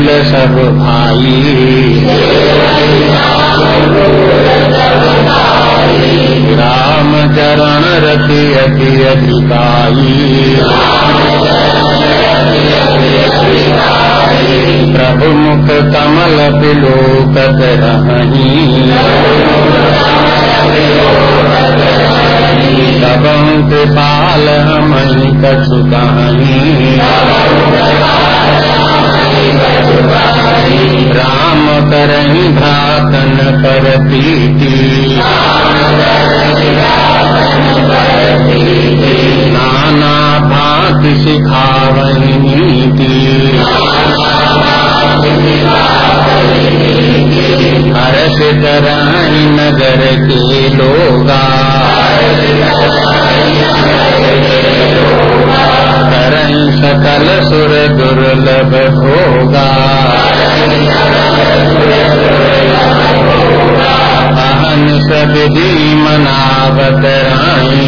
सानुकूल सब भाई राम चरण रति अति अधिकाई प्रभु मुख कमल बिलोकत रही तब कृपाल हम कछु कहानी राम करही भ्रातन पर नाना भात सिखावही नीति। हर्ष कराई नगर के लोगा। करई सकल सुर दुर्लभ होगा। अहन सबिधि मनावत राई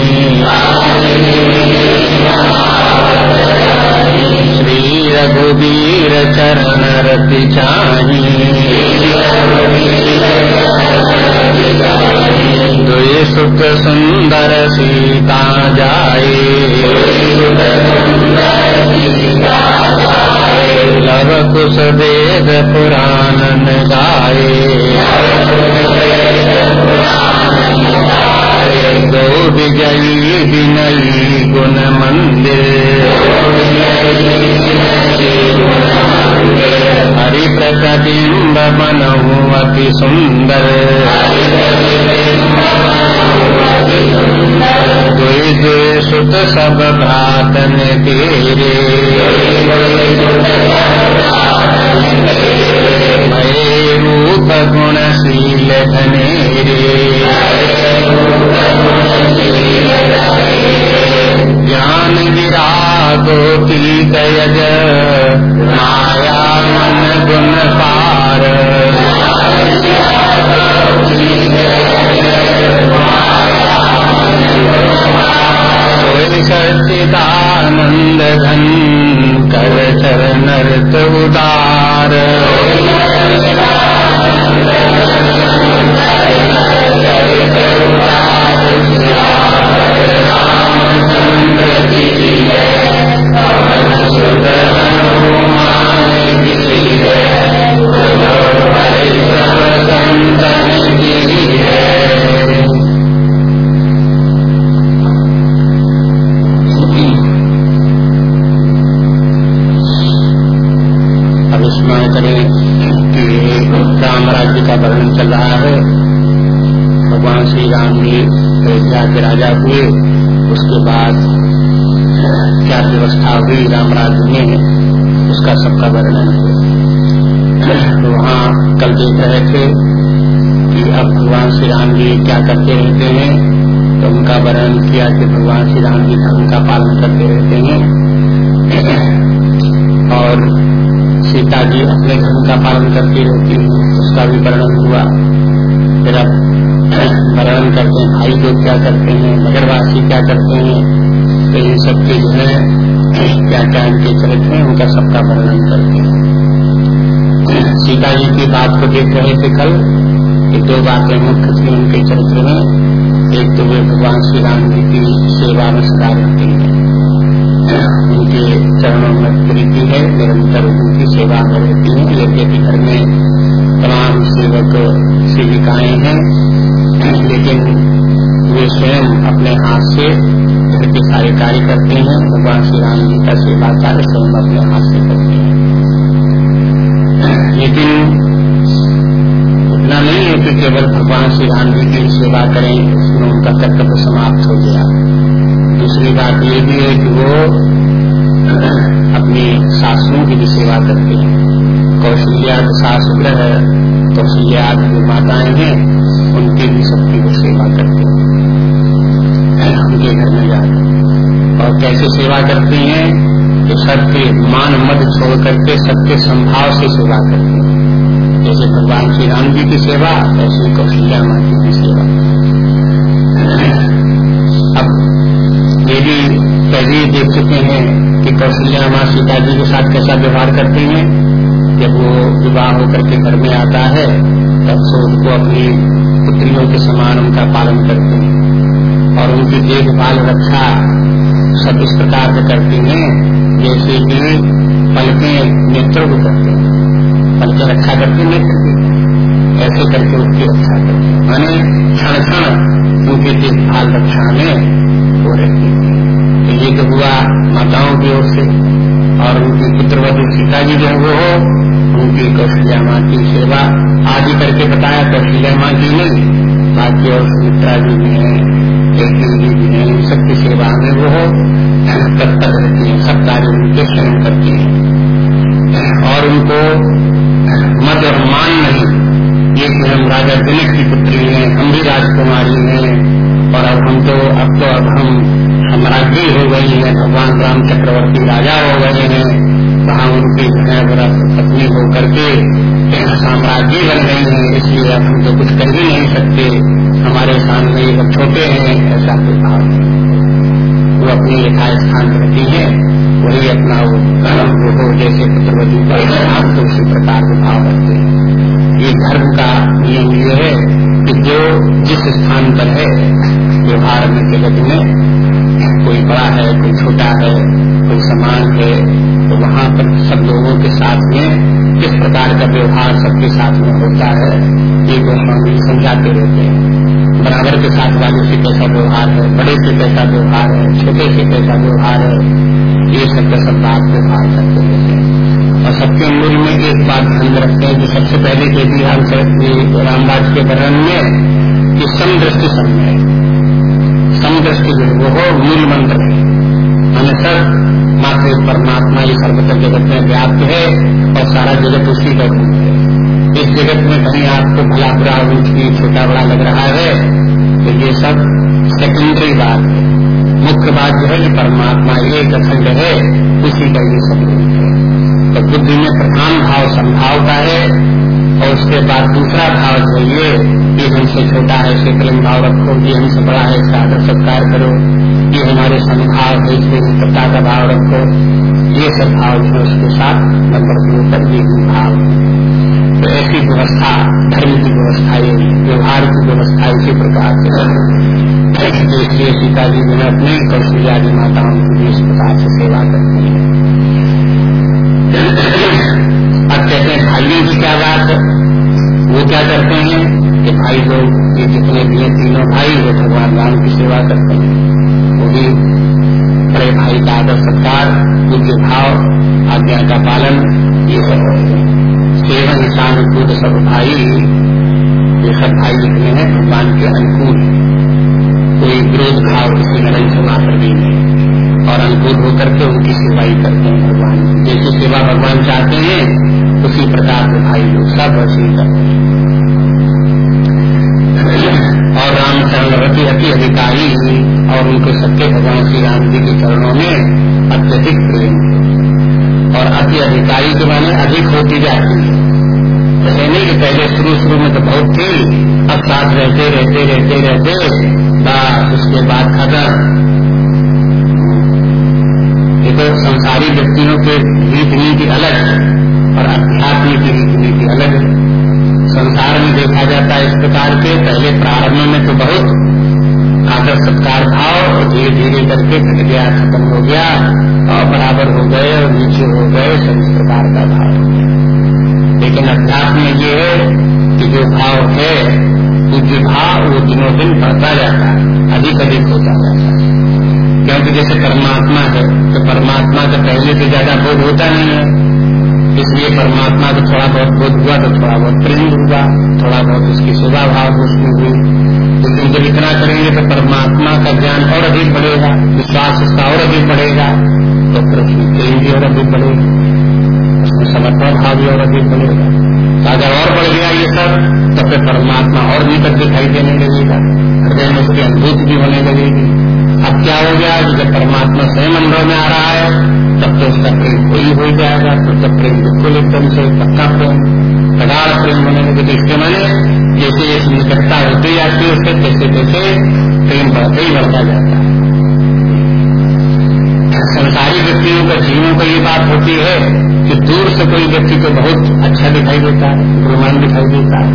श्री रघुवीर चरण रति दुई सुख सुंदर सीता जाए। लव कुश वेद पुराण गाए विजयी विनयी गुण मंदिर हरि प्रतिबिंब बनहु अति सुंदर दुई दुई सुत सब भ्रातन तेरे भय रूप गुणशील धनेरे भगवान श्री राम जी अयोध्या के राजा हुए। उसके बाद क्या व्यवस्था हुई? राम राज्य में उसका सबका वर्णन है तो वहाँ कल देख रहे थे कि अब भगवान श्री राम जी क्या करते रहते हैं। तो उनका वर्णन किया कि भगवान श्री राम जी धर्म का पालन करते रहते हैं। और सीता जी अपने धर्म का पालन करती रहती है। उसका भी वर्णन हुआ। फिर अब वर्णन करते हैं, भाई लोग क्या करते हैं, नगरवासी क्या करते हैं तो इन सब के जो है, क्या क्या इनके चरित्र हैं, उनका सबका वर्णन करते हैं। सीता जी की बात को देख रहे थे कल, कि दो बातें मुख्य थी उनके चरित्र में। एक तो वे भगवान श्री राम जी की सेवा में सदा रहते हैं। उनके चरणों में प्रीति है, निरंतर उनकी सेवा में रहती है। यद्यपि घर में तमाम सेवक, सेविकाएँ हैं। लेकिन वे स्वयं अपने हाथ से घर के सारे कार्य करते हैं। भगवान श्री राम जी का सेवा कार्य स्वयं अपने हाथ से करते हैं। लेकिन इतना नहीं है कि केवल भगवान श्री राम जी की सेवा करें, उसमें उनका कर्तव्य समाप्त हो गया। दूसरी बात ये भी है कि वो अपनी सासुओं की भी सेवा करते हैं। कौशल्या सास ग्रह कौशल्या माताएँ हैं उनकी भी सबकी वो सेवा करते हैं। उनके घर में जाकर और कैसे सेवा करती हैं? तो सबके मान मत छोड़ करके सबके संभाव से सेवा करती हैं। जैसे भगवान श्री राम जी की सेवा ऐसे कौशल्या माता की सेवा। अब ये भी पहले देख चुके हैं कि कौशल्या माँ सीता जी के साथ कैसा व्यवहार करती हैं। जब वो विवाह होकर के घर में आता है, तब से उनको अपनी पुत्रियों के समान उनका पालन करते हैं। और उनकी देखभाल, रक्षा सब इस प्रकार से करती हैं, जैसे कि पलके नेत्र को करते हैं। पलके रक्षा करते नेत्र की ऐसे करके उसकी रक्षा करते माने क्षण क्षण उनकी देखभाल, रक्षा में हो रहती है। तो ये तो हुआ माताओं की ओर से। और उनकी पुत्रवधु सीता जी जो वो हो उनकी कौशल्या माँ की सेवा आदि करके बताया कौशल्या माँ की नहीं। बाकी और सुमित्रा जी भी है जी भी है सबकी सेवा में वो तत्पर रहती है, सब कार्य उनके स्वयं करती है। और उनको मत और मान नहीं। ये कि हम राजा जनक की पुत्री हैं, हम भी राजकुमारी हैं, और अब हम तो अब तो अब हम हम राज्य हो गई हैं, भगवान राम चक्रवर्ती राजा हो गए हैं। वहाँ उनकी पत्नी हो करके साम्राज्य बन गई है, इसलिए अब हम तो कुछ कर ही नहीं सकते। हमारे सामने ये छोटे हैं, ऐसा कोई भाव वो अपनी यथा स्थान रहती है, वही अपना वो हो, जैसे पुत्रवती का तो उसी प्रकार के भाव रखते हैं। ये धर्म का नियम ये है कि जो जिस स्थान पर है, व्यवहार में, जगत में, कोई बड़ा है, कोई छोटा है, कोई समान है तो वहाँ पर सब लोगों के साथ में किस प्रकार का व्यवहार सबके साथ में होता है, ये गोस्वामी समझाते रहते हैं। बराबर के साथ वाले से कैसा व्यवहार है, बड़े से कैसा व्यवहार है, छोटे से कैसा व्यवहार है, ये सब का सब बात व्यवहार करते हैं। और सबके मूल में एक बात ध्यान रखते हैं कि सबसे पहले के भी हम रामराज के वर्णन में कि समदृष्टि समय समदृष्टि जो वो हो, मूल मंत्र है। हमें सब मात्र परमात्मा ये सर्वत्र जगत में व्याप्त है और सारा जगत उसी का रूप है। जगत में कहीं आपको भला बुरा ऊँची छोटा बड़ा लग रहा है तो ये सब सेकेंडरी बात है। मुख्य बात जो है कि परमात्मा एक अखंड है, उसी का ये सब है। तो बुद्धि में प्रधान भाव संभाव का है, और उसके बाद दूसरा भाव जो ये कि हमसे छोटा है इसे कलम भाव रखो, ये हमसे बड़ा है, इसका आदर सत्कार करो, ये हमारे संभाव है, इसमें मित्रता का भाव रखो। ये सब भाव जो उसके साथ नंबर के ऊपर ये भाव तो ऐसी व्यवस्था, धर्म की व्यवस्था व्यवहार की व्यवस्था इसी प्रकार से इसलिए सीता जी ने अपने कौशल्या जी माताओं की भी इस प्रकार से सेवा करती है। अब कहते हैं, भाइयों की क्या बात है? वो क्या करते हैं कि भाई लोग, ये जितने भी हैं, तीनों भाई वो भगवान राम की सेवा करते हैं। वो भी बड़े भाई का आदर सत्कार उनके भाव, आज्ञा का पालन, ये सब सेवन कूद सब भाई, ये सब भाई जितने हैं, भगवान के अनुकूल। कोई विरोध भाव किसी नरेंद्र से मात्र भी नहीं और अनुकूल होकर के उनकी सेवा ही करते हैं भगवान। जैसी सेवा भगवान चाहते हैं, उसी प्रकार के भाई लोग सब वैसे करते और रामचंद्र रति अति अधिकारी और उनको सत्य भगवान श्री राम जी के चरणों में अत्यधिक प्रेम और अति अधिकारी के माने अधिक होती जाती है। नहीं कि पहले शुरू शुरू में तो बहुत थी, अब साथ रहते रहते रहते रहते, बस उसके बाद खत्म। ये तो संसारी व्यक्तियों के रीति नीति अलग है और अध्यात्म की रीति नीति अलग है। संसार में देखा जाता है इस प्रकार के, पहले प्रारंभ में तो बहुत आदर सत्कार भाव और धीरे धीरे करके घट गया, खत्म हो गया, और बराबर हो गए और नीचे हो गए इस प्रकार का भाव हो गया में ये कि जो भाव है पूज्य भाव वो दिनों दिन बढ़ता जाता है अधिक अधिक होता जाता है। क्योंकि जैसे परमात्मा है तो परमात्मा का पहले से ज़्यादा बोध होता नहीं है। इसलिए परमात्मा को थोड़ा बहुत बोध हुआ तो थोड़ा बहुत प्रेम हुआ, थोड़ा बहुत उसकी सेवा भाव उसमें हुई। लेकिन जब इतना करेंगे तो परमात्मा का ज्ञान और अधिक बढ़ेगा, विश्वास उसका और अधिक बढ़ेगा तो उसमें प्रेम भी और अधिक बढ़ेगा। उसमें समर्पण भाव भी और अधिक बढ़ेगा। अगर और बढ़ गया ये सब तो फिर परमात्मा और भी तक दिखाई देने लगेगा। हृदय में उसकी अनुभूति भी होने लगेगी। अब क्या हो गया? जब परमात्मा स्वयं अनुभव में आ रहा है, तब तो उसका प्रेम कोई हो जाएगा तो तब प्रेम बिल्कुल एकदम से पक्का प्रेम प्रगाढ़ प्रेम होने लगे तो इसके माने जैसे जैसे निकटता होती जाती है उससे जैसे जैसे प्रेम बढ़ते ही बढ़ता जाता है। संसारी व्यक्तियों का, जीवों को ये बात होती है कि दूर से कोई व्यक्ति को बहुत अच्छा दिखाई देता है गुरुमान दिखाई देता है।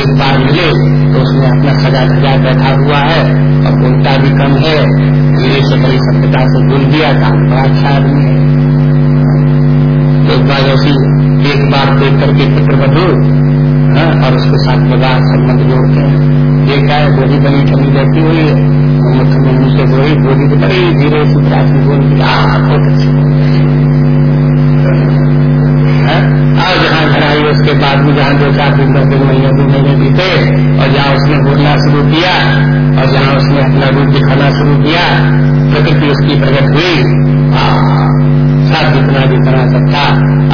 एक बार मिले तो उसने अपना सजा सजा बैठा हुआ है और बोलता भी कम है। धीरे से बड़ी सभ्यता से बोल दिया काम बड़ा अच्छा आदमी है। एक बार ऐसी एक बार देख करके पुत्र बधु हाँ, और उसके साथ विवाह संबंध जोड़ते हैं। देखा है गोली बनी ठंडी रहती हुई है। मुख्यमंत्री से वही गोली तो बड़ी धीरे से बोल दिया बहुत अच्छी और जहाँ घर आई, उसके बाद में जहाँ दो चार दिन दस दिन महीने दो महीने बीते, और जहाँ उसने बोलना शुरू किया, और जहाँ उसने अपना रूप दिखाना शुरू किया, प्रकृति उसकी प्रकट हुई। सब जितना जितना सब था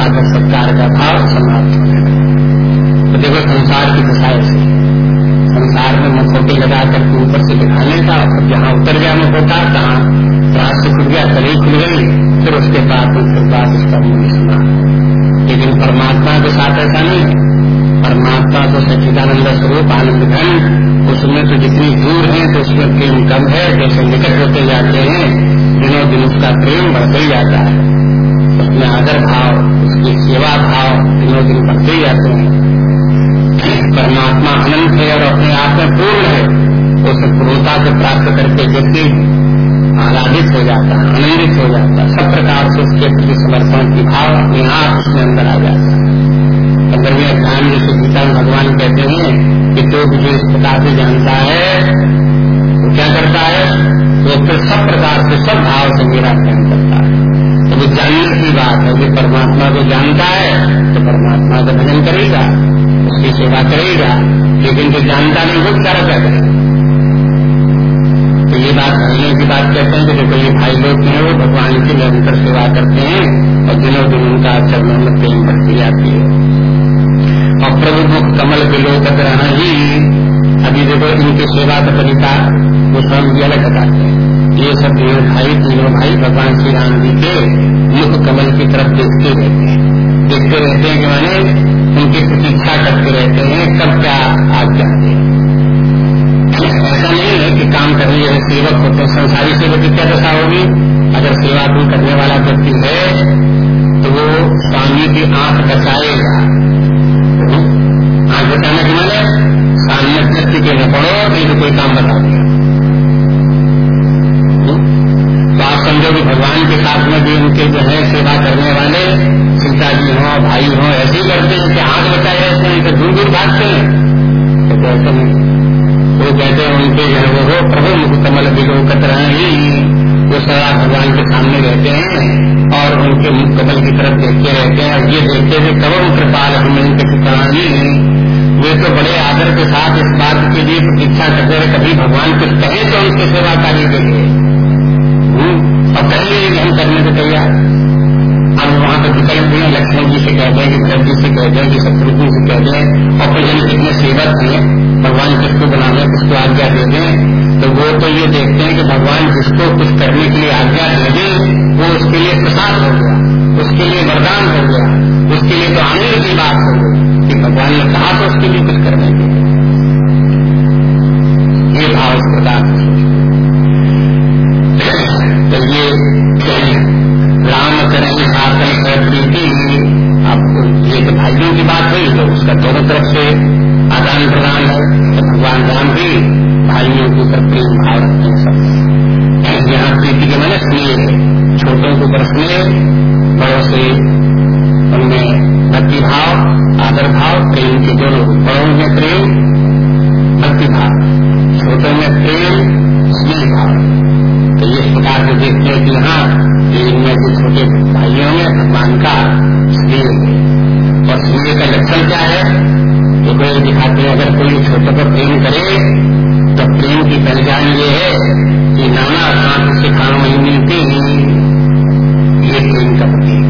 आकर सत्कार का भाव समाप्त होने तो देखो, संसार की दशा ऐसी संसार में मुखोटे लगा करके ऊपर से दिखाने का और जहाँ उतर गया मुखोटा कहाँ रात से खुल गया कली खुल गई। उसके बाद फिर बात उसका मुँह सुना। लेकिन परमात्मा के साथ ऐसा नहीं है। परमात्मा तो सच्चिदानंद स्वरूप, आनंद घन उसमें तो जितनी दूर है तो उसमें प्रेम कम है। जैसे निकट होते जाते हैं, दिनों दिन उसका प्रेम बढ़ते ही जाता है। उसमें आदर भाव, उसकी सेवा भाव दिनों दिन बढ़ते ही जाते हैं। परमात्मा अनंत है और अपने आप में पूर्ण है। उस पूर्णता को प्राप्त करके व्यक्ति आराधित हो जाता है आनंदित हो जाता है। सब प्रकार से उसके प्रति समर्पण की भाव अपने आप उसमें अंदर आ जाता है। पंद्रहवें अध्याय में जैसे गीता भगवान कहते हैं कि जो मुझे इस प्रकार से जानता है, वो क्या करता है? वो तो फिर सब प्रकार से सब भाव से मेरा ध्यान करता है। तो वो जानने की बात है जो परमात्मा को जानता है तो परमात्मा का भजन करेगा, उसकी सेवा करेगा, लेकिन जो जानता नहीं, वो क्या करेगा बात भजनों की बात कहते हैं कि देखो ये भाई लोग हैं, वो भगवान की निरंतर सेवा करते हैं, और दिनों दिन उनका चरणों में प्रेम बढ़ती जाती है। और प्रभु मुख कमल विलोकत रहना ही, अभी देखो इनकी सेवा का तरीका, वो स्वयं भी अलग बताते हैं। ये सब तीनों भाई तीनों भाई भगवान श्री राम जी के मुख कमल की तरफ़ देखते रहते हैं। देखते रहते हैं कि मैंने उनकी प्रतीक्षा करते रहते हैं, कब क्या आज्ञा दे ऐसा नहीं है कि काम करने जैसे सेवक होते हैं संसारी सेवक की क्या दशा होगी? अगर सेवा कोई करने वाला व्यक्ति है तो वो स्वामी की आँख बचाएगा आँख बचाने के माने सामने व्यक्ति के न पड़ो नहीं तो कोई काम बता दिया। तो आप समझो कि भगवान के साथ में भी उनके जो है सेवा करने वाले, सीता जी हो, भाई हो, ऐसे ही करते हैं। कि आँख बचाए रहते हैं तो दूर दूर भागते हैं। तो ऐसा नहीं वो कहते हैं उनके जो है वो प्रभु मुख कमल विलोकत रहे वो सदा भगवान के सामने रहते हैं और उनके मुख कमल की तरफ़ देखते रहते हैं। और ये देखते थे कब कृपाल हमें कहानी वे तो बड़े आदर के साथ इस बात के लिए प्रतीक्षा करते रहे कभी भगवान कुछ कहे तो उनके सेवा कार्य के लिए। हम्म, और कहेंगे हम करने को तैयार अब वहाँ पर विकल्प भी लक्ष्मण जी से कह दें कि भरत जी से कह दें कि शत्रुघ्न से कह दें, और फिर जन कितने सेवक हैं, भगवान किसको बना बनाने किसको आज्ञा दे दें तो वो तो ये देखते हैं कि भगवान जिसको कुछ करने के लिए आज्ञा दे दें, वो उसके लिए प्रसाद हो गया, उसके लिए वरदान हो गया, उसके लिए तो आनंद की बात हो गई। कि भगवान ने कहा तो उसके लिए कुछ करने के ये भाव इस भगवान राम भी भाइयों के ऊपर प्रेम भाव रखते हैं सब। यहाँ प्रीति के मैंने स्नेह छोटों के ऊपर स्नेह बड़ों से उनमें भक्ति भाव आदर भाव प्रेम के दोनों बड़ों में प्रेम भक्ति भाव छोटों में प्रेम स्नेह भाव। तो ये प्रकार से देखते हैं कि यहाँ इनमें जो छोटे भाइयों में भगवान का स्नेह और स्नेह का लक्षण क्या है? तो कोई दिखाते हैं, अगर कोई छोटे पर प्रेम करे तो प्रेम की पहचान ये है कि नाना साथ सिखाओ नहीं मिलती ये प्रेम का प्रतीक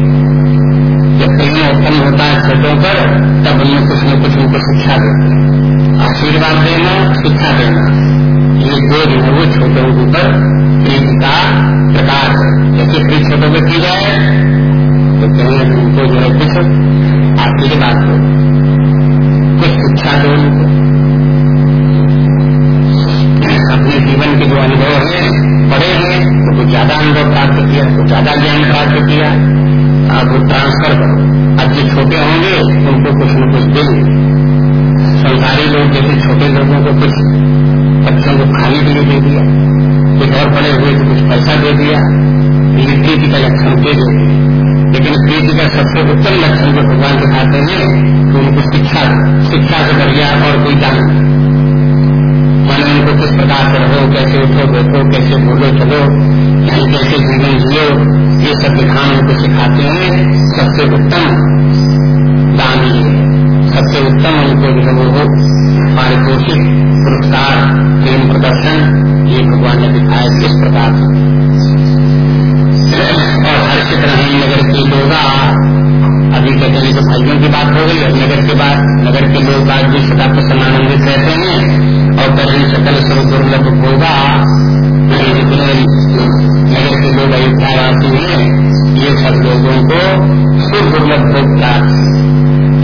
जब प्रेम उत्पन्न होता है छोटों पर, तब उनमें कुछ न कुछ उनको शिक्षा देते हैं। आशीर्वाद देना, शिक्षा देना ये दो जो है वो छोटों के ऊपर प्रीति का प्रकार है। जैसे प्रीत छोटों पर की जाए तो कहीं उनको जो है कुछ आशीर्वाद कुछ शिक्षा दो। अपने जीवन के जो अनुभव है, पढ़े हैं तो कुछ ज़्यादा अनुभव प्राप्त किया, कुछ ज़्यादा ज्ञान प्राप्त किया, आप ट्रांसफ़र करो। अब जो छोटे होंगे, उनको कुछ न कुछ दे संसारी लोग जैसे छोटे लोगों को कुछ बच्चों को खाने के लिए दे दिया, कुछ और बड़े हुए तो कुछ पैसा दे दिया तो की का दे दे लेकिन प्रीति का सबसे उत्तम लक्षण जो भगवान दिखाते हैं तो उनको शिक्षा शिक्षा से बढ़िया और कोई दान माने उनको किस प्रकार से रहो, कैसे उठो, बैठो, कैसे बोलो, चलो, कैसे जीवन जियो, ये सब विधान उनको सिखाते हैं। सबसे उत्तम दान ही है। सबसे उत्तम उनको जो है वो पारितोषिक, पुरस्कार, प्रेम प्रदर्शन, ये भगवान ने दिखाया किस प्रकार से। और हर्षित रहे नगर के लोग अभी कहते हैं तो भाइयों की बात हो गई और नगर के बाद नगर के लोग आज भी सदा प्रसन्नानंदित रहते हैं, और कहीं सकल सब दुर्लभ होगा जितने नगर के लोग अयोध्या वासी हैं ये सब लोगों को सुर दुर्लभ भोग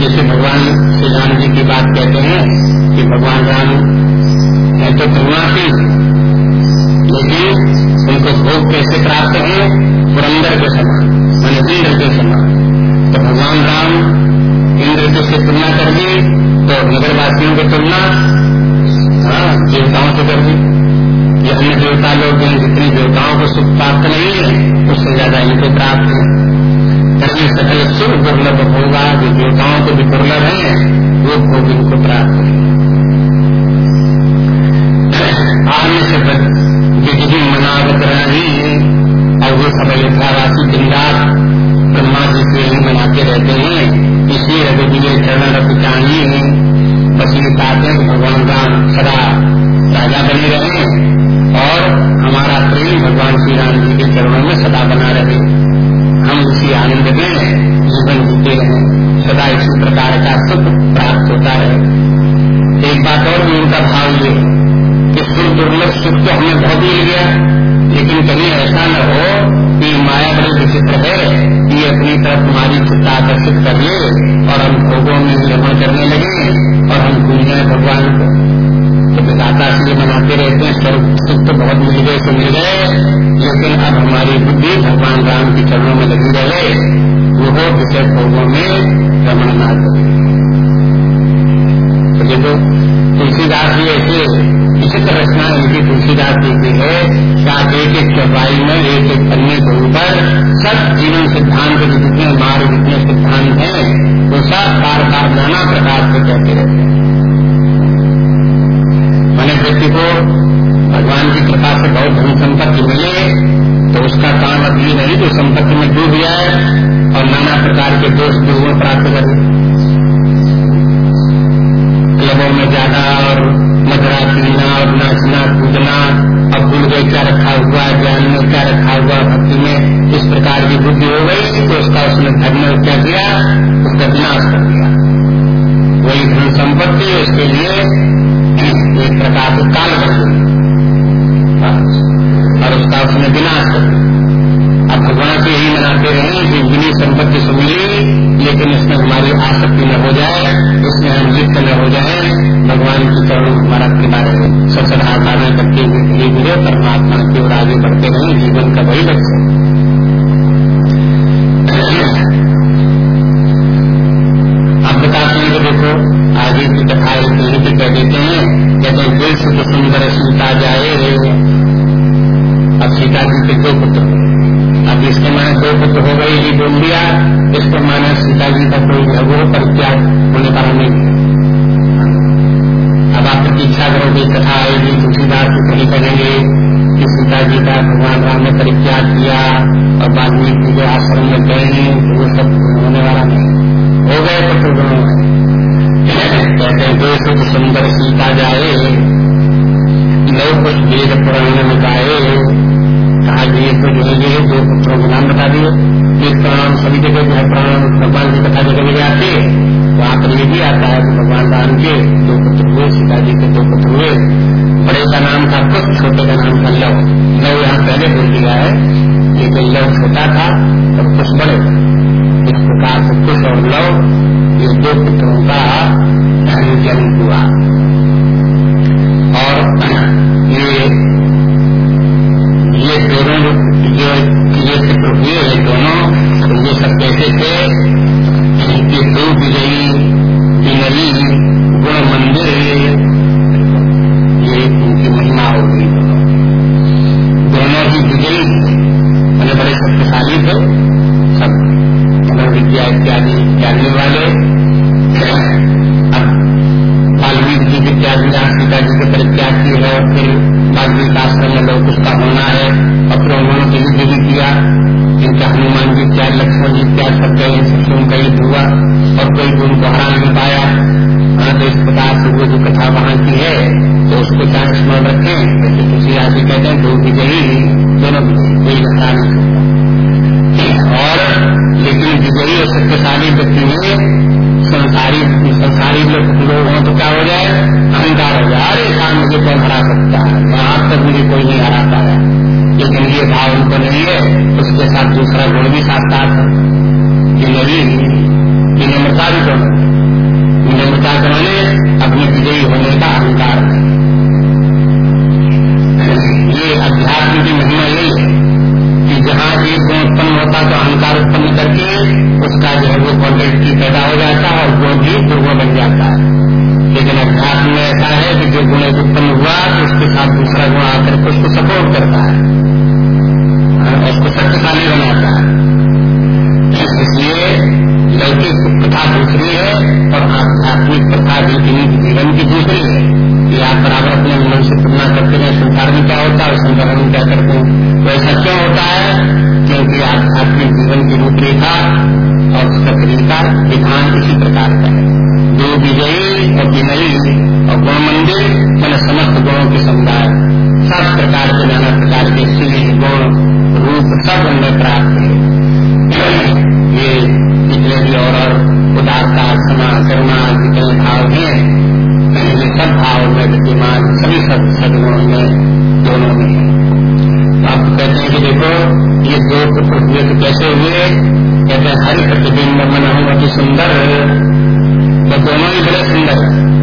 जैसे भगवान श्री राम जी की बात कहते हैं, कि भगवान राम है तो करुणाशी लेकिन उनको भोग कैसे प्राप्त है पुरंदर के समान मान इंद्र के समान। तो भगवान राम, इंद्र की से तुलना कर दी तो नगरवासियों की तुलना हाँ देवताओं से कर दी ये अन्य देवता लोग जितने देवताओं को सुख प्राप्त नहीं है, उससे ज़्यादा इनको प्राप्त है। करने सकल सुख दुर्लभ होगा, जो देवताओं को भी दुर्लभ है, वो भोग इनको प्राप्त है। आने से बिजली मनावत रही। सब अयोध्यावासी दिन रात ब्रह्मा जी से ही मनाते रहते हैं। इसलिए रघुवीर चरण रख चाहिए बस ये चाहते हैं भगवान राम सदा राजा बने रहे और हमारा प्रेम भगवान श्री राम जी के चरणों में सदा बना रहे हम उसी आनंद में जीवन जीते रहे सदा इसी प्रकार का सुख प्राप्त होता रहे एक बात और भी उनका भाव ये कि सुख दुर्लभ सुख तो हमें बहुत मिल गया, लेकिन कहीं ऐसा न हो विचित्र है कि अपनी तरफ़ हमारी चित्ता आकर्षित कर ले और हम भोगों में निर्भर करने लगे और हम जाए भगवान को तो विधाता से मनाते रहते हैं स्वर्ग सुख तो बहुत मिल गए से मिल गए। लेकिन अब हमारी बुद्धि भगवान राम के चरणों में लगी रहे वो विषय भोगों में रमण ना करे तो तुलसीदास जी ऐसे विचित्र रचना इनकी तुलसीदास जी की है क्या एक एक चौपाई में, एक एक पन्ने के ऊपर सब जीवन सिद्धांत के जितने मार्ग, जितने सिद्धांत हैं, वो सब बार बार नाना प्रकार से कहते रहते हैं। मैंने व्यक्ति को भगवान की कृपा से बहुत धन संपत्ति मिले तो उसका काम अब ये नहीं तो संपत्ति में डूब जाए और नाना प्रकार के दोष दुर्गुण प्राप्त करे। क्लबों में जाना और मदरा पीना और नाचना कूदना और भूल गए क्या रखा हुआ ज्ञान में क्या रखा हुआ भक्ति में इस प्रकार की बुद्धि हो गई तो उसका उसने धर्म क्या किया उसका विनाश कर दिया। वही धन संपत्ति उसके लिए एक प्रकार से काल बन गई और उसका उसने विनाश कर अब भगवान से यही मनाते रहे कि जिनी संपत्ति से मिली, लेकिन इसमें हमारी आसक्ति न हो जाए, इसमें हम लिप्त न हो जाए, भगवान की चरणों हमारा किनारे ससधा धारणा करते हुए धीरे परमात्मा की ओर आगे बढ़ते रहे, जीवन का वही लक्ष्य। अब बताते हैं कि देखो आगे की कथा एक कह देते हैं, कहते दिल से सुंदर सीता जाए अब सीता जी के दो पुत्र अब इसके माने दो पुत्र हो गए, ये बोल दिया इसके माने सीता जी का कोई वो परित्याग होने का नहीं अब आप प्रतीक्षा करोगे, कथा आएगी, तुलसीदास की कहीं करेंगे कि सीता जी का भगवान राम ने परित्याग किया और वाल्मीकि जो आश्रम में गए तो वो सब होने वाला नहीं हो। गए पुत्र दोनों कहते हैं दो सुख सुंदर सीता जाए, लोग कुछ वेद पुराण में गाए कहा कि ये तो जो है दो पुत्रों के नाम बता दिए एक प्राण सभी जगह जो है प्राण भगवान की कथा जगह आती है वहाँ पर ये भी आता है कि भगवान राम के दो पुत्र हुए सीता जी के दो पुत्र हुए। बड़े का नाम था कुछ छोटे का नाम था लव। लव यहाँ पहले लिया है लेकिन लव छोटा था और कुछ बड़े। इस प्रकार से कुछ और लव, ये दो पुत्रों का क्या हो जाए, अहंकार हो जाए। अरे काम मुझे कौन हरा सकता है यहाँ तक मुझे कोई नहीं हराता है। लेकिन ये भाव उनको नहीं है, उसके साथ दूसरा गुण भी साथ साथ है विनम्रता भी दोनों विनम्रता के माने अपने विजयी होने का अहंकार है। ये अध्यात्म की महिमा यही है कि जहाँ एक गुण उत्पन्न होता तो अहंकार उत्पन्न करके उसका जो है वो क्वालिटी पैदा हो जाता है और गुण भी दुर्गुण बन जाता है। लेकिन अध्यात्म में ऐसा है कि जो गुण उत्पन्न हुआ तो उसके साथ दूसरा गुण आकर के उसको सपोर्ट करता है। उसको शक्तिशाली बनाता है। इसलिए लौकिक प्रथा दूसरी है और आध्यात्मिक प्रथा भी जीवन की दूसरी है। कि आप बराबर अपने मन से तुलना करते हैं, संसार में क्या होता है संसार में क्या करते हैं। वैसा क्यों होता है? क्योंकि आध्यात्मिक जीवन की रूपरेखा और सक्रिय का विधान तो कैसे हुए? कहते हैं, हरि प्रतिबिंब मन अति सुंदर वो दोनों ही बड़े सुंदर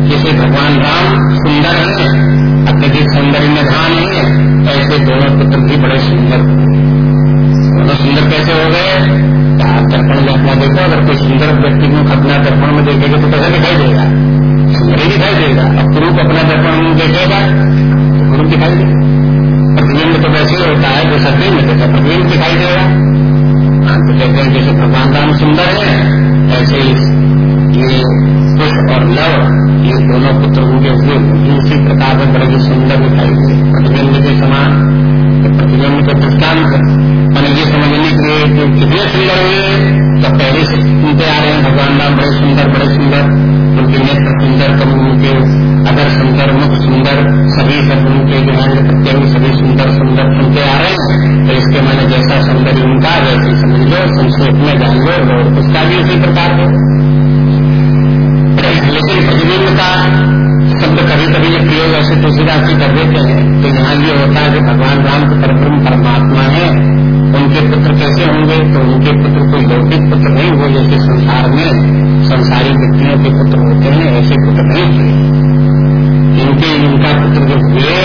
जैसे भगवान राम सुंदर है अत्यधिक सौंदर्य में धान है, ऐसे दोनों पुत्र भी बड़े सुंदर दोनों सुंदर कैसे हो गए? आप दर्पण में अपना देखो, अगर कोई सुंदर व्यक्ति को अपना दर्पण में देखेगा तो कैसे दिखाई देगा? सुंदर ही दिखाई देगा। अब पुरुष अपना दर्पण में देखेगा तो पुरुष दिखाई देगा। प्रतिबिंब तो वैसे होता है, जो सभी में तो प्रतिबिंब दिखाई देगा। हाँ तो कहते हैं जैसे भगवान राम सुंदर है, ऐसे ये कुश और लव ये दोनों पुत्र उनके हुए उसी प्रकार में बड़े सुंदर दिखाई दे प्रतिबिंब के समान तो के दृष्टांत मैंने ये समझने के लिए कि कितने सुंदर हुए तो पहले से सुनते आ रहे हैं, भगवान राम बड़े सुंदर बड़े सुंदर। उनके नेत्र सुंदर कम उनके अगर सुंदर मुख सुंदर, सभी सब उनके ज्ञान प्रत्यंग सभी सुंदर सुंदर सुनते आ रहे हैं तो इसके मैंने जैसा सौंदर्य उनका वैसे समझ लो संस्कृत में जान लो और उसका भी उसी प्रकार हो। लेकिन प्रतिबिंब का शब्द कभी कभी ये प्रयोग ऐसे तुलसीदास जी कर देते हैं तो यहाँ ये होता है कि भगवान राम के परब्रह्म परमात्मा है। उनके पुत्र कैसे होंगे? तो उनके पुत्र कोई लौकिक पुत्र नहीं हुए जैसे संसार में संसारी व्यक्तियों के पुत्र होते हैं, ऐसे पुत्र नहीं हुए। इनके, इनका पुत्र जो हुए,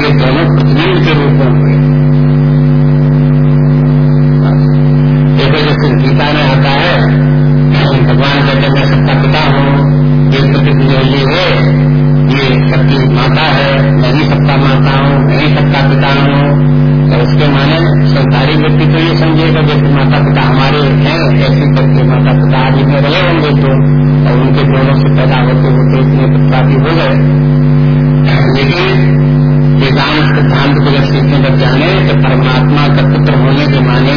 ये दोनों प्रतिबिंब के रूप में हुए। देखो जैसे गीता में आता है भगवान कहते मैं सबका पिता हूँ ये प्रकृति जो ये है ये सबकी माता है मैं ही सबका माता हूँ मैं ही सबका पिता हूँ तो उसके माने संसारी व्यक्ति तो ये समझेगा जैसे माता पिता हमारे हैं ऐसे करके माता पिता आदि में रहे होंगे तो और उनके दोनों से पैदा होते होते इतने पुत्रादि हो गए लेकिन वेदांत सिद्धांत को जब सीखने लग जाने तो परमात्मा का पुत्र होने के माने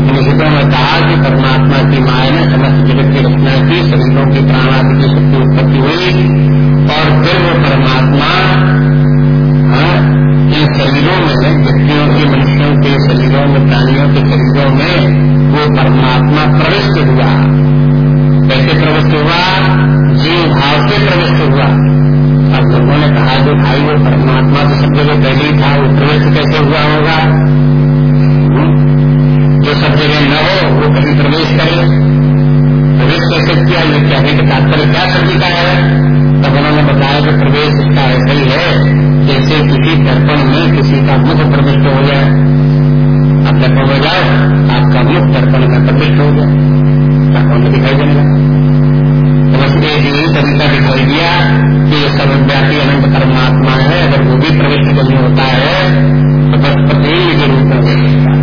उपनिषदों में कहा कि परमात्मा की माया ने समस्त जगत की रचना की शरीरों की प्राण आदि की शक्ति उत्पत्ति हुई और फिर वो परमात्मा हाँ, इन शरीरों में व्यक्तियों के मनुष्यों के शरीरों में प्राणियों के शरीरों में वो परमात्मा प्रविष्ट हुआ कैसे प्रविष्ट हुआ जीव भाव से प्रविष्ट हुआ अब लोगों ने कहा जो भाई वो परमात्मा तो सब जगह पहले ही था वो प्रवेश कैसे हुआ होगा जो सब जगह न हो वो कभी प्रवेश करे। प्रवेश कैसे किया, ये कहने के तात्पर्य क्या सब्ज़ी का है? तब उन्होंने बताया कि प्रवेश इसका ऐसा ही है, जैसे किसी दर्पण में किसी का मुख प्रविष्ट हो जाए। अब दर्पण हो जाए, आपका मुख दर्पण में प्रविष्ट हो जाए। दर्पण में दिखाई देने लगा। एक यही तरीका दिखाई दिया कि ये सर्वव्यापी अनंत परमात्मा है, अगर वो भी प्रविष्ट करने होता है तो बस प्रतिनिधि के रूप में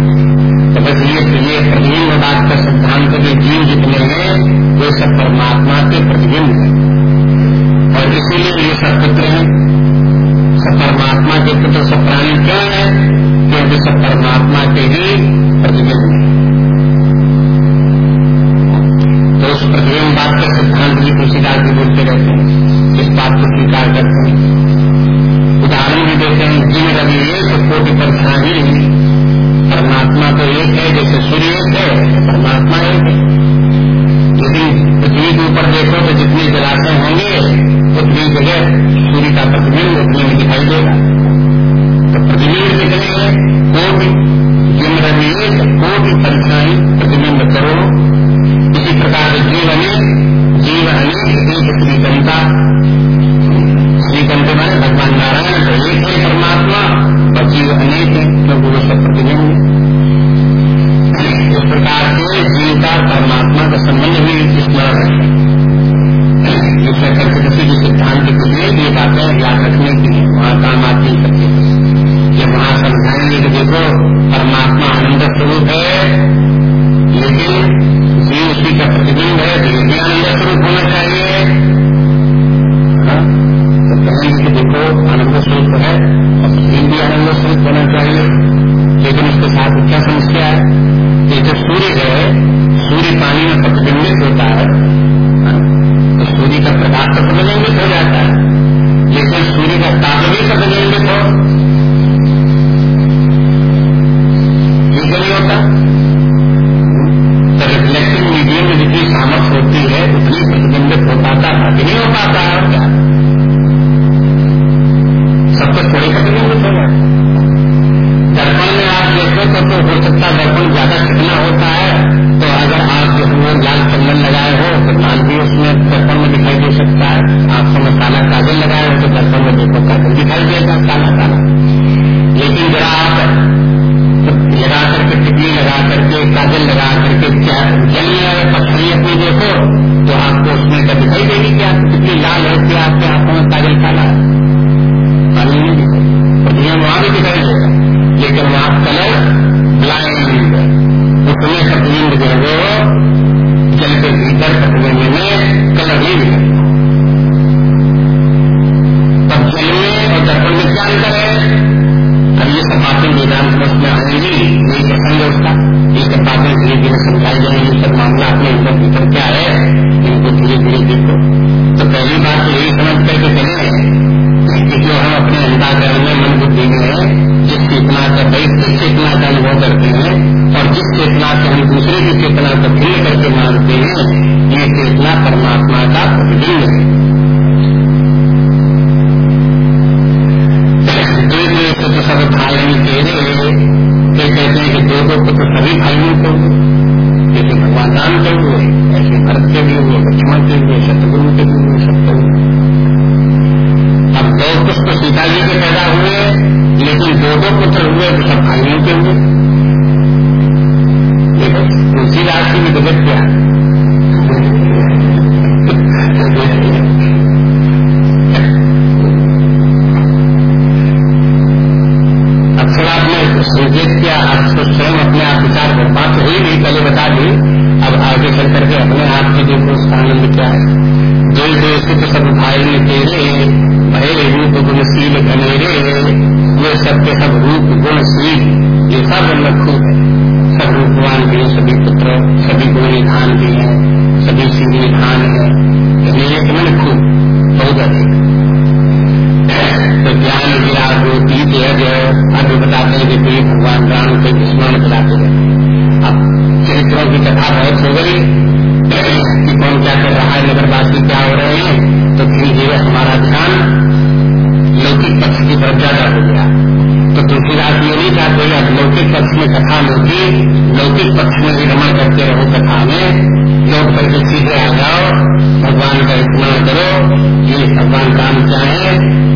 तो बस ये ये प्रतिबिंब बात का सिद्धांत के जीव जितने हैं, वे सब परमात्मा के प्रतिबिंब हैं। और इसीलिए ये सब पुत्र हैं। सब परमात्मा के पुत्र, सब प्राणी क्यों है? क्योंकि सब परमात्मा के ही प्रतिबिंब है। तो उस प्रतिबिंब बात के सिद्धांत की तुलसीदास भी बोलते रहते हैं। इस बात को स्वीकार करते हैं। उदाहरण भी देते हैं जिन रवि एक कोटि पर छाही परमात्मा तो एक है जैसे सूर्य एक है परमात्मा एक है। यदि पृथ्वी के ऊपर देखो तो जितने जलाशय होंगे, उतनी जगह सूर्य का प्रतिबिंब उतने में दिखाई देगा। तो प्रतिबिंब कितने हैं? कोटि। जिन रवि एक कोटि परछाई प्रतिबिंब करो। इसी प्रकार जीव अनेक जीव अनेक, एक श्रीकंता। श्रीकंत में भगवान नारायण तो एक है परमात्मा, और जीव अनेक है क्योंकि वो सब प्रतिबिंब इस प्रकार से जीव का परमात्मा का संबंध भी स्मरण है। जिसमें कर्कटसी के सिद्धांत के लिए ये बातें याद रखने की वहाँ काम आती करती जब वहाँ समझाएँगे कि देखो, परमात्मा आनंद स्वरूप है, लेकिन जीव उसी का प्रतिबिंब है तो भी आनंद स्वरूप होना चाहिए। हाँ? तो कहेंगे कि देखो, आनंद स्वरूप है, और प्रतिबिंब भी आनंद स्वरूप होना चाहिए। लेकिन उसके साथ क्या समस्या है? जो सूर्य है, सूर्य पानी में प्रतिबिंबित होता है तो सूर्य का प्रकाश प्रतिबिंबित हो जाता है। लेकिन सूर्य का ताप भी प्रतिबिंबित हो उसमें दर्पण में दिखाई दे सकता है। आप समय काला काजल लगाए तो दर्पण में देखो काजल दिखाई देगा काला काला। लेकिन जरा आप लगा करके टिकली लगा करके, काजल लगा करके क्या जल में पत्थरी अपनी देखो तो आपको उसमें क्या दिखाई देगी क्या कितनी लाल है कि आपके हाथों में काजल काला पानी नहीं दिखाई वहाँ भी दिखाई देगा। लेकिन वहाँ कलर कहते हैं तो सभी भाइयों को जैसे भगवान राम के हुए ऐसे भरत के भी हुए लक्ष्मण के हुए शत्रुघ्न के भी हुए सबके हुए अब दो पुष्प सीता जी के पैदा हुए लेकिन दो दो पुत्र हुए तो सब भाइयों के हुए देखो तुलसीदास की भी जगत क्या अक्सर भय रूप गुणशील घनेरे ये सब के सब रूप गुण शील ये सब लखू है। सब रूपवान भी सभी पुत्र, सभी गुण निधान भी है, सभी शील निधान है एक मन खूब बहुत अधिक। तो ज्ञान गिरा रोटी तेज अब बताते हैं कि भगवान राम के स्मरण कराते हैं। अब चरित्रों की कथा बहुत हो गई। कि कौन क्या कर रहा है, नगरवासी क्या हो रहे हैं तो धीरे धीरे हमारा ध्यान लौकिक पक्ष की तरफ़ ज़्यादा हो गया। तो तुलसीदास ये नहीं चाहते लौकिक पक्ष में कथा में लौकिक पक्ष में भी रमण करते रहो कथा में। लोग करके सीधे आ जाओ, भगवान का स्मरण करो, ये भगवान काम चाहे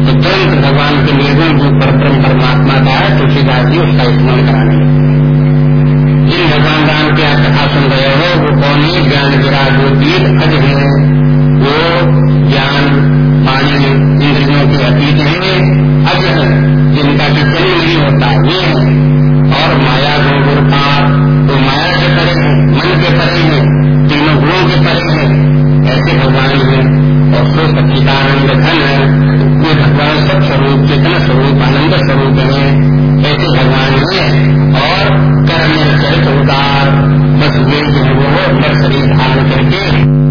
तो तुरंत भगवान के निर्गुण जो परम परमात्मा का है, तुलसीदास जी उसका स्मरण कराने भगवान राम की आप कथा सुन रहे हो, वो कौन है? ज्ञान गिरा जो तीर्थ अज है, वो ज्ञान, पानी, इंद्रियों के अतीत है अज है, जिनका कि जन्म नहीं होता ये है। और माया गुण पार तो माया के परे है, मन के परे है, तीनों गुणों के परे है, ऐसे भगवान है। और श्री सच्चिदानंद घन ये भगवान सब स्वरूप चेतन स्वरूप आनंद स्वरूप है ऐसे भगवान है और कर्म चरित उदार, बस वे जो है वो अपना शरीर धारण करके